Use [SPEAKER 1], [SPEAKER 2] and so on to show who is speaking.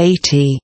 [SPEAKER 1] eighty.